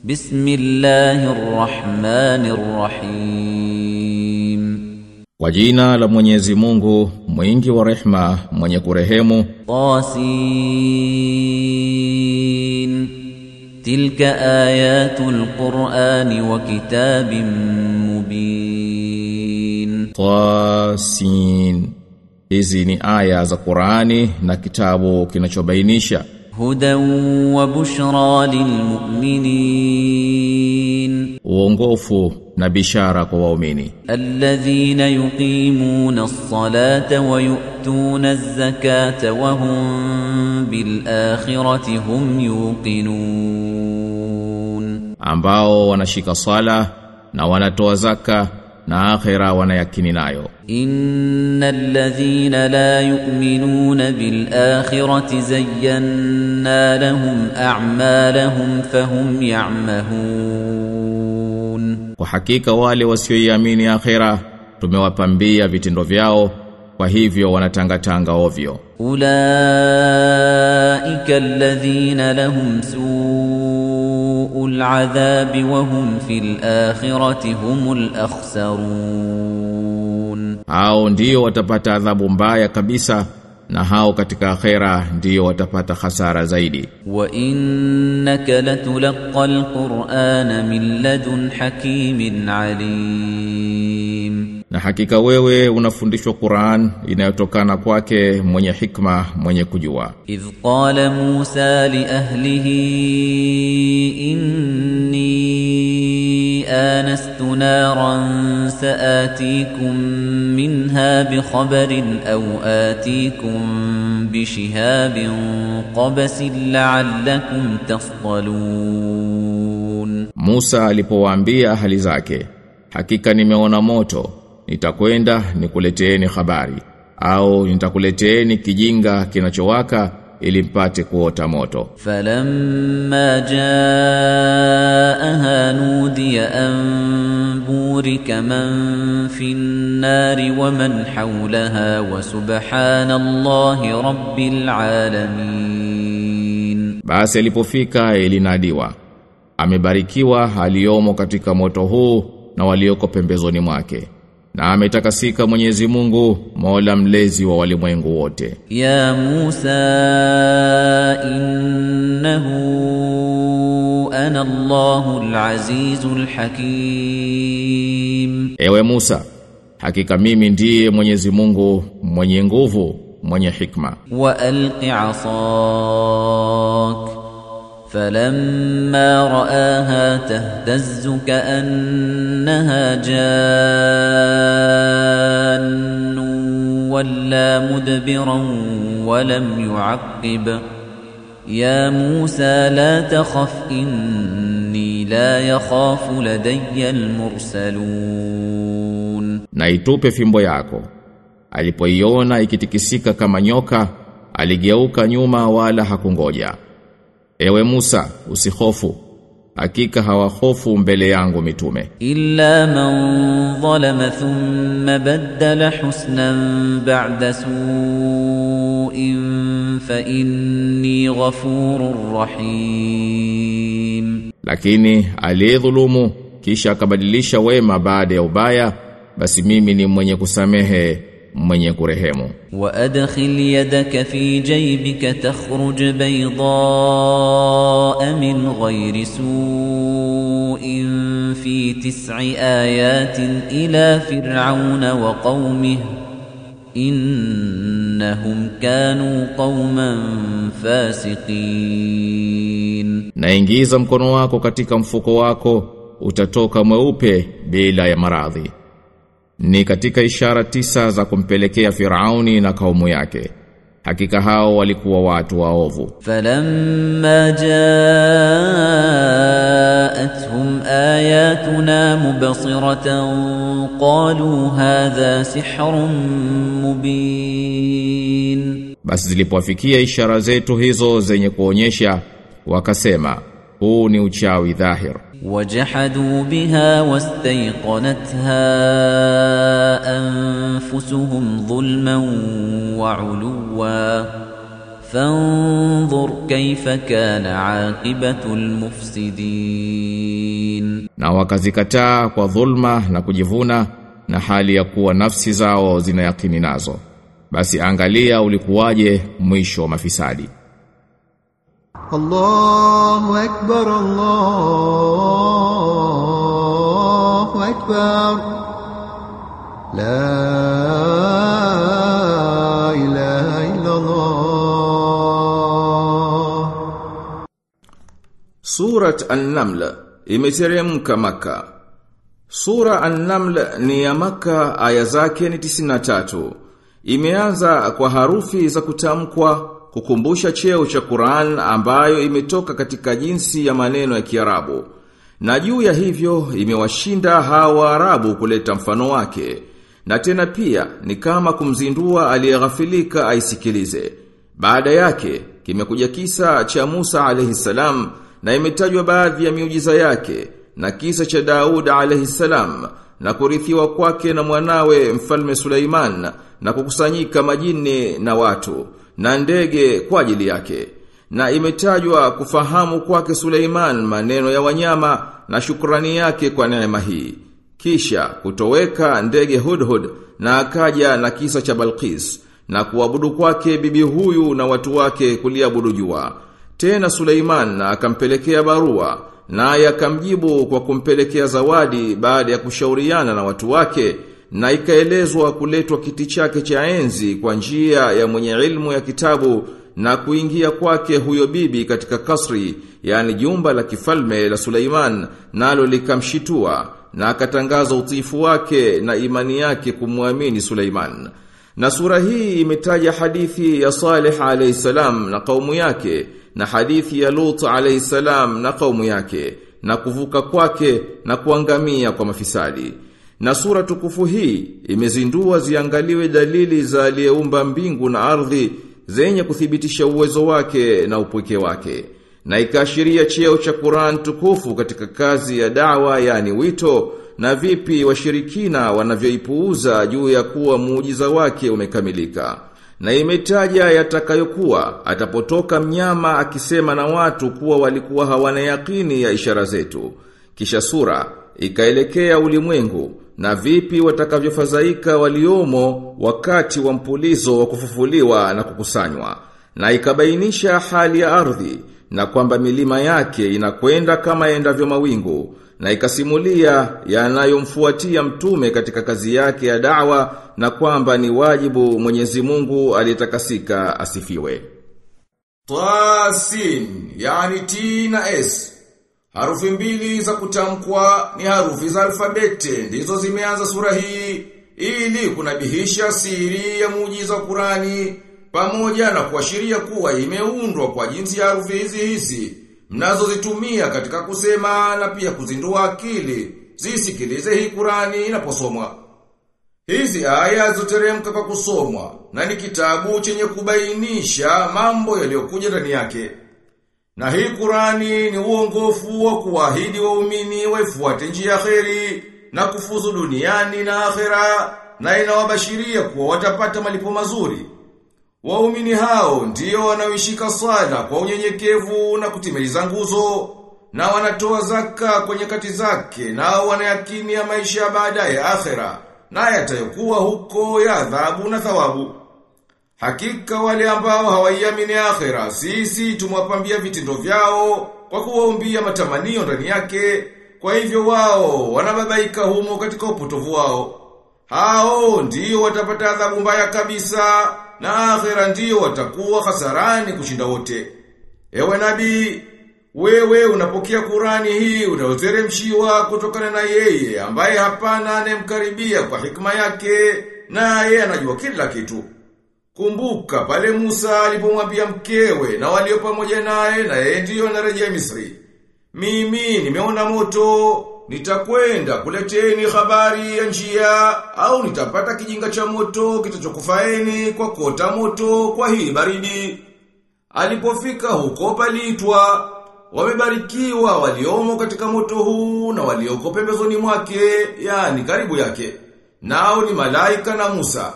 بسم الله الرحمن الرحيم Kwa jina la Mwenyezi Mungu, mwingi wa rehma, mwenye kurehemu. طاسين تلك آيات القرآن وكتاب مبين Tasin. Hizi ni aya za Qur'ani na kitabu kinachobainisha Huda wa bushra lilmu'minin. Uongofu na bishara kwa waumini. Alladhina yuqimuna as-salata wa yu'tuna Ambao wanashika sala na wanatoa zaka na akhira wanayakini nayo. Innal ladhina la yu'minuna bil akhirati zayyana lahum a'malahum fahum ya'mahun. Kwa hakika wale wasioiamini akhira tumewapambia vitendo vyao kwa hivyo wanatangatanga ovyo. Ulaika alladhina lahum suu سوء العذاب وهم في الآخرة هم الأخسرون hao ndio watapata adhabu mbaya kabisa na hao katika akhera ndio watapata hasara zaidi وإنك لتلقى القرآن من لدن حكيم عليم Na hakika wewe unafundishwa Qur'an inayotokana kwake mwenye hikma mwenye kujua. Idh qala Musa li ahlihi inni anastu naran saatikum minha bi bikhabarin au atikum bishihabin qabasin la'allakum tafdalun. Musa alipowaambia ahli zake, hakika nimeona moto nitakwenda nikuleteeni habari au nitakuleteeni kijinga kinachowaka ili mpate kuota moto. Falamma jaaha nudiya anburika man fin nari wa man hawlaha wa subhanallahi rabbil alamin. Basi alipofika ilinadiwa amebarikiwa aliyomo katika moto huu na walioko pembezoni mwake. Na ametakasika Mwenyezi Mungu, Mola mlezi wa walimwengu wote. Ya Musa innahu ana Allahul Azizul Hakim. Ewe Musa, hakika mimi ndiye Mwenyezi Mungu mwenye nguvu, mwenye hikma. Wa alqi asak فلما رآها تهتز كأنها جان ولا مدبرا ولم يعقب يا موسى لا تخف إني لا يخاف لدي المرسلون na itupe fimbo yako alipoiona ikitikisika kama nyoka aligeuka nyuma wala hakungoja Ewe Musa usihofu. Hakika hawahofu mbele yangu mitume. Illa man zalama thumma badala husnan ba'da su'in fa inni ghafurur rahim. Lakini aliyedhulumu kisha akabadilisha wema baada ya ubaya basi mimi ni mwenye kusamehe mwenye kurehemu. Wa adkhil yadaka fi jaybika takhruj baydaa min ghairi su'in fi tis'i ayatin ila fir'auna wa qaumihi innahum kanu qauman fasiqin. Naingiza mkono wako katika mfuko wako utatoka mweupe bila ya maradhi. Ni katika ishara tisa za kumpelekea Firauni na kaumu yake. Hakika hao walikuwa watu waovu. Falamma jaatuhum ayatuna mubsiratan qalu hadha sihrun mubin. Basi zilipowafikia ishara zetu hizo zenye kuonyesha wakasema huu ni uchawi dhahiri وجحدوا بها واستيقنتها أنفسهم ظلما وعلوا فانظر كيف كان عاقبة المفسدين na wakazikataa kwa dhulma na kujivuna na hali ya kuwa nafsi zao zinayakini nazo basi angalia ulikuwaje mwisho wa mafisadi الله أكبر الله أكبر لا إله إلا الله Surat An-Naml imeteremka Maka. Sura An-Naml ni ya Maka, aya zake ni 93. Imeanza kwa harufi za kutamkwa kukumbusha cheo cha Qur'an ambayo imetoka katika jinsi ya maneno ya Kiarabu. Na juu ya hivyo imewashinda hawa Waarabu kuleta mfano wake. Na tena pia ni kama kumzindua aliyeghafilika aisikilize. Baada yake kimekuja kisa cha Musa alayhi salam na imetajwa baadhi ya miujiza yake na kisa cha Daud alayhi salam na kurithiwa kwake na mwanawe mfalme Suleiman na kukusanyika majini na watu na ndege kwa ajili yake na imetajwa kufahamu kwake Suleiman maneno ya wanyama na shukrani yake kwa neema hii kisha kutoweka ndege Hudhud na akaja na kisa cha Balqis na kuabudu kwake bibi huyu na watu wake kuliabudu jua. Tena Suleiman akampelekea barua naye akamjibu kwa kumpelekea zawadi baada ya kushauriana na watu wake na ikaelezwa kuletwa kiti chake cha enzi kwa njia ya mwenye ilmu ya kitabu na kuingia kwake huyo bibi katika kasri yani jumba la kifalme la Suleiman nalo likamshitua na akatangaza utiifu wake na imani yake kumwamini Suleiman. Na sura hii imetaja hadithi ya Saleh alayhi salam na kaumu yake na hadithi ya Lut alayhi salam na kaumu yake na kuvuka kwake na kuangamia kwa mafisadi. Na sura tukufu hii imezindua ziangaliwe dalili za aliyeumba mbingu na ardhi zenye kuthibitisha uwezo wake na upweke wake. Na ikaashiria cheo cha Qur'an tukufu katika kazi ya dawa yani wito na vipi washirikina wanavyoipuuza juu ya kuwa muujiza wake umekamilika. Na imetaja yatakayokuwa atapotoka mnyama akisema na watu kuwa walikuwa hawana yakini ya ishara zetu. Kisha sura ikaelekea ulimwengu na vipi watakavyofadhaika waliomo wakati wa mpulizo wa kufufuliwa na kukusanywa. Na ikabainisha hali ya ardhi na kwamba milima yake inakwenda kama endavyo mawingu na ikasimulia yanayomfuatia mtume katika kazi yake ya dawa na kwamba ni wajibu Mwenyezi Mungu aliyetakasika asifiwe. Tasin, yani S. Harufi mbili za kutamkwa ni harufi za alfabete ndizo zimeanza sura hii ili kunabihisha siri ya muujiza wa Qurani pamoja na kuashiria kuwa imeundwa kwa jinsi ya harufi hizi hizi mnazozitumia katika kusema na pia kuzindua akili zisikilize hii Qurani inaposomwa. Hizi aya zoteremka kwa kusomwa na ni kitabu chenye kubainisha mambo yaliyokuja ndani yake. Na hii Qurani ni uongofu wa kuahidi waumini waifuate njia kheri na kufuzu duniani na akhera na inawabashiria kuwa watapata malipo mazuri. Waumini hao ndio wanaoishika sala kwa unyenyekevu na kutimiliza nguzo na wanatoa zaka kwa nyakati zake na wanayakini ya maisha baada ya akhera na yatayokuwa huko ya adhabu na thawabu. Hakika wale ambao hawaiamini akhera sisi tumwapambia vitendo vyao kwa kuwaumbia matamanio ndani yake kwa hivyo wao wanababaika humo katika upotovu wao. Hao ndio watapata adhabu mbaya kabisa na akhera ndio watakuwa hasarani kushinda wote. Ewe nabii, wewe unapokea Qurani hii unayoteremshiwa kutokana na yeye ambaye hapana anemkaribia kwa hikma yake na yeye anajua kila kitu. Kumbuka pale Musa alipomwambia mkewe na walio pamoja naye na yeye ndiyo anarejea Misri. Mimi nimeona moto, nitakwenda kuleteni habari ya njia au nitapata kijinga cha moto kitachokufaeni kwa kota moto kwa hii baridi. Alipofika huko palitwa wamebarikiwa waliomo katika moto huu na walioko pembezoni mwake, yani karibu yake. Nao ni malaika na Musa.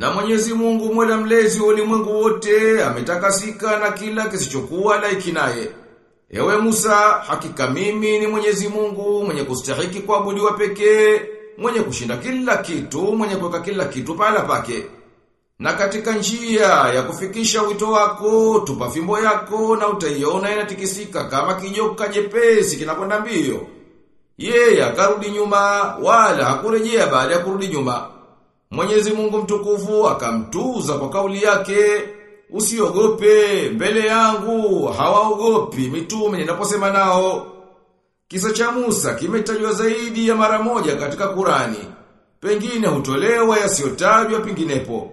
Na Mwenyezi Mungu Mola mlezi wa ulimwengu wote ametakasika na kila kisichokuwa laiki naye. Ewe Musa, hakika mimi ni Mwenyezi Mungu mwenye kustahiki kuabudiwa pekee, mwenye kushinda kila kitu, mwenye kuweka kila kitu pahala pake. Na katika njia ya kufikisha wito wako, tupa fimbo yako na utaiona inatikisika kama kijoka jepesi kinakwenda mbio. Yeye akarudi nyuma wala hakurejea baada ya kurudi nyuma. Mwenyezi Mungu mtukufu akamtuza kwa kauli yake, usiogope mbele yangu, hawaogopi mitume ninaposema nao. Kisa cha Musa kimetajwa zaidi ya mara moja katika Kurani. Pengine hutolewa yasiyotajwa pinginepo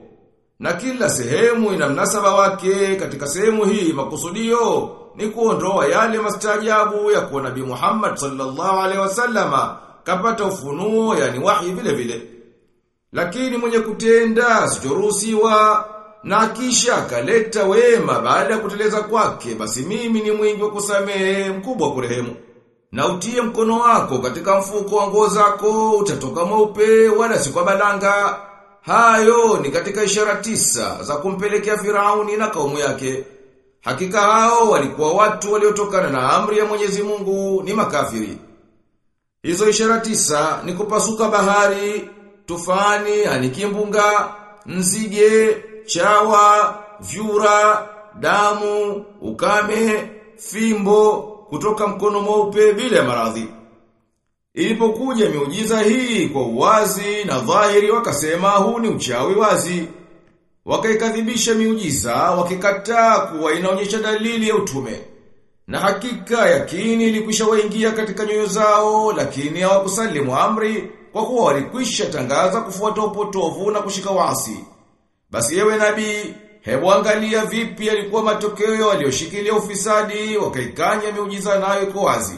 Na kila sehemu ina mnasaba wake katika sehemu hii makusudio ni kuondoa yale mastajabu ya kuwa Nabii Muhammad sallallahu alaihi wasallama kapata ufunuo yani wahi vile vile. Lakini mwenye kutenda sichoruhusiwa na kisha kaleta wema baada ya kuteleza kwake basi mimi ni mwingi wa kusamehe mkubwa wa kurehemu. Na utie mkono wako katika mfuko wa nguo zako utatoka mweupe wala si kwa balanga. Hayo ni katika ishara tisa za kumpelekea Firauni na kaumu yake. Hakika hao walikuwa watu waliotokana na amri ya Mwenyezi Mungu ni makafiri. Hizo ishara tisa ni kupasuka bahari, tufani, anikimbunga, nzige, chawa, vyura, damu, ukame, fimbo, kutoka mkono mweupe bila maradhi. Ilipokuja miujiza hii kwa uwazi na dhahiri wakasema huu ni uchawi wazi. Wakaikadhibisha miujiza, wakikataa kuwa inaonyesha dalili ya utume. Na hakika yakini ilikwisha waingia katika nyoyo zao, lakini hawakusalimu amri kwa kuwa walikwisha tangaza kufuata upotovu na kushika wasi. Basi yewe nabii, hebu angalia vipi yalikuwa matokeo walioshikilia ufisadi, wakaikanya miujiza nayo iko wazi.